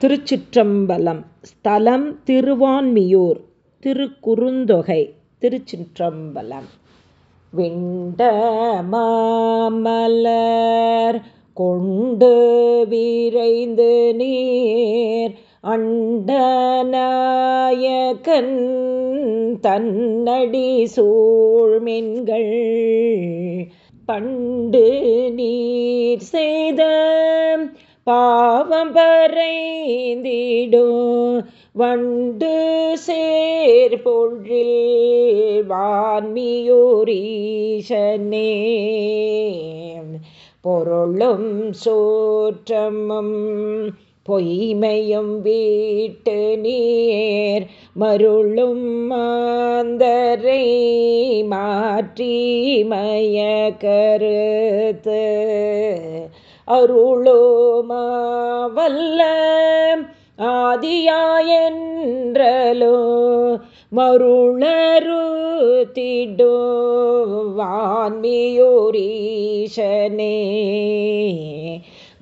திருச்சிற்றம்பலம். ஸ்தலம் திருவான்மியூர். திருக்குறுந்தொகை. திருச்சிற்றம்பலம். விண்ட மாமலர் கொண்டு விரைந்து நீர். அண்டநாயகன் தன்னடி சூழ்மென்கள். பண்டு நீர் செய்த பாவம் பறைந்திடும். வண்டு சேர் பொழில் வான்மியூரீஷனே பொருளும் சோற்றமும் பொய்மையும் வீட்டு நீர். மருளும் மாந்தரை மாற்றி மய கருத்து. அருளோமாவல்ல ஆதியாயென்றலோ மருளரு திடோ வான்மியோரீஷனே.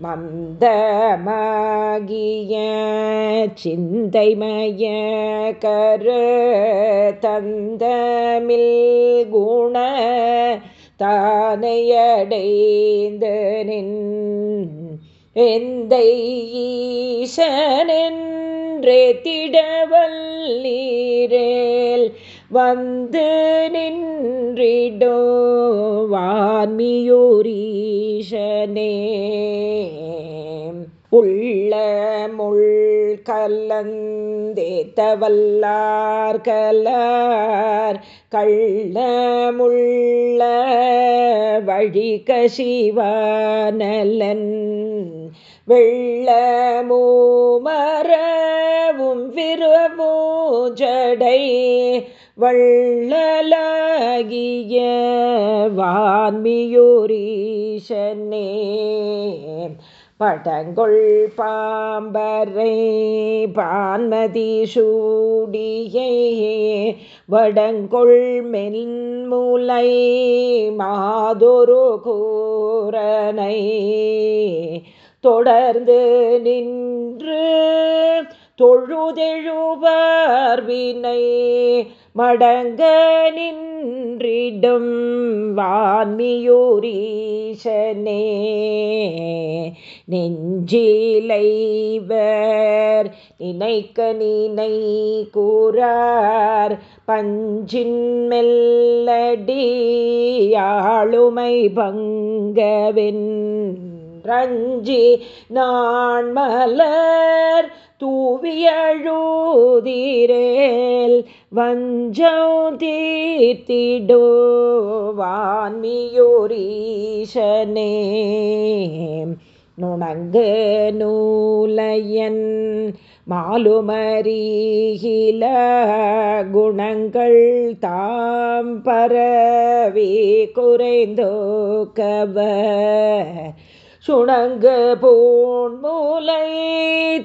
மந்தமாகிய சிந்தைமய கர தந்தமில் குண தானையடைந்த நின் எந்தை ஈசனென்றே திடவல்லீரேல் வந்து நின்றிடோ வான்மியூரீஷனே உள்ள முள் கலந்தேத்தவல்லார் கலார் கள்ளமுள்ள வழி கசிவானலன் வெள்ளமோ மரவும் விரவோ ஜடை வள்ளலாகிய வான்மியூரீஷனே. படங்கொள் பாம்பரை பான்மதி சூடியை. வடங்கொள் மென்முலை மாதொரு கூரனை. தொடர்ந்து நின்று தொழுதெழுவார் வினை மடங்க நின்றிடும் வான்மியூரீசனே. நெஞ்சிலைவர் நினைக்க நினை கூறார் பஞ்சின் மெல்லடி ஆளுமை பங்கவென் ரஞ்சி நான் மலர் தூவியழுதீரேல் வஞ்சோ தீர்த்திடோ வான்மியோரீஷனே நுணங்கு நூலையன் மாலுமரீகில குணங்கள் தாம் பரவி குறைந்தோக்கவர் சுணங்கு பூன்மூலை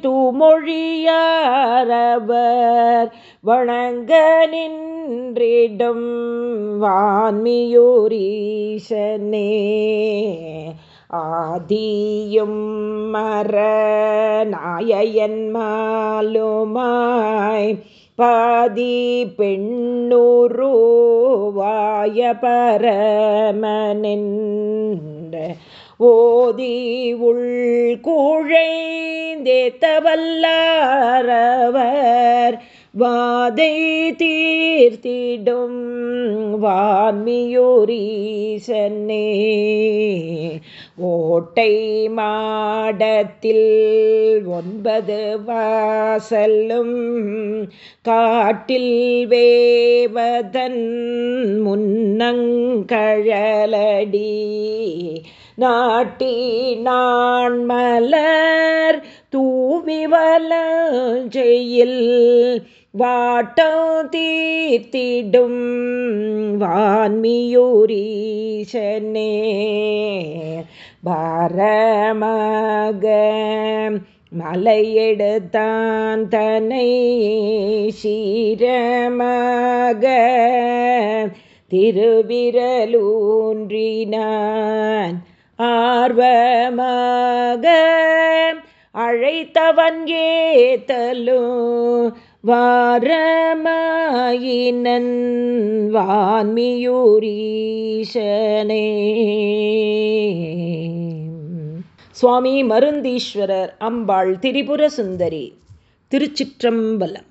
தூமொழியாரவர். வணங்க நின்றிடும் வான்மியூரீசனே. ஆதியும் மர நாயன் மாலுமாய் பாதி பெண்ணுருவாய பரமனின் பரமனின்ற ஓதி உள்குழைந்தேத்தவல்லாரவர் வாதை தீர்த்திடும் வான்மியூரீசன்னே ஓட்டை மாடத்தில் ஒன்பது வாசலும் காட்டில் வேவதன் முன்னங்கழலடி. நாட்டி நான் மலர் தூவிவலஞ்செயில் வாட்டம் தீர்த்திடும் வான்மியூரீசனே. பாரமாக மலையெடுத்தான் தனை சீரமாக திருவிரலூன்றினான் ஆர்வமாக. அழைத்தவன் ஏத்தலும் வாரமாயினன் வான்மியூரீஷனே. சுவாமி மருந்தீஸ்வரர் அம்பாள் திரிபுர சுந்தரி திருச்சிற்றம்பலம்.